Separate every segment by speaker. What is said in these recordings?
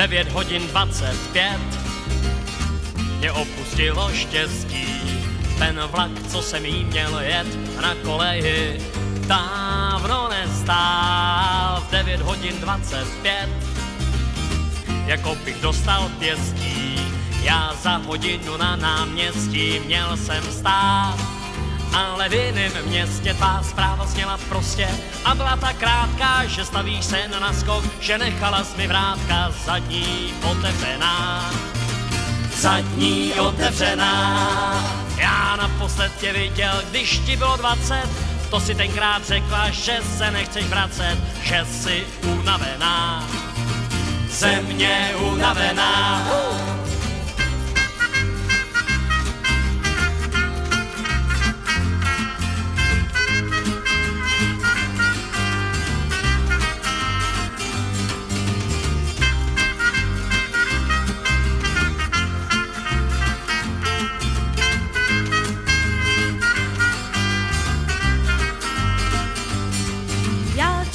Speaker 1: 9 hodin 25 mě opustilo štěstí. Ten vlak, co jsem jí měl jet na koleji, dávno nestál v 9 hodin 25. Jako bych dostal pěstí, já za hodinu na náměstí měl jsem stát. Ale v jiném městě tvá zpráva sněla prostě a byla tak krátká, že stavíš se na naskok, že nechala jsi mi vrátka zadní otevřená. Zadní otevřená. Já naposled tě viděl, když ti bylo 20, to si tenkrát řekla, že se nechceš vracet, že jsi unavená. Země unavená.
Speaker 2: Já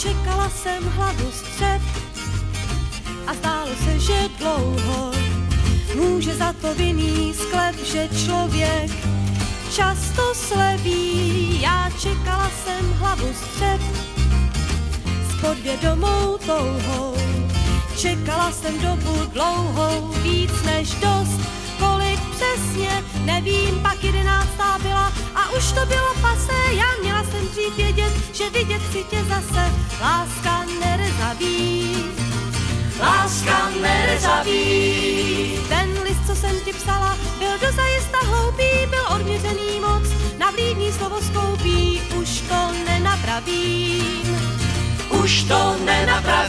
Speaker 2: čekala jsem hlavu střed a zdálo se, že dlouho může za to vinný sklep, že člověk často sleví. Já čekala jsem hlavu střed s podvědomou touhou. Čekala jsem dobu dlouhou, víc než dost, kolik přesně, nevím, pak jedenáctá byla a už to bylo pasé, já měla jsem dřív vědět, že vidět si tě zase, láska nerezaví.
Speaker 1: Láska nerezaví.
Speaker 2: Ten list, co jsem ti psala, byl dozajista hloupý, byl odměřený moc, na vlídný slovo skoupí, už to nenapravím.
Speaker 1: Už to nenapraví.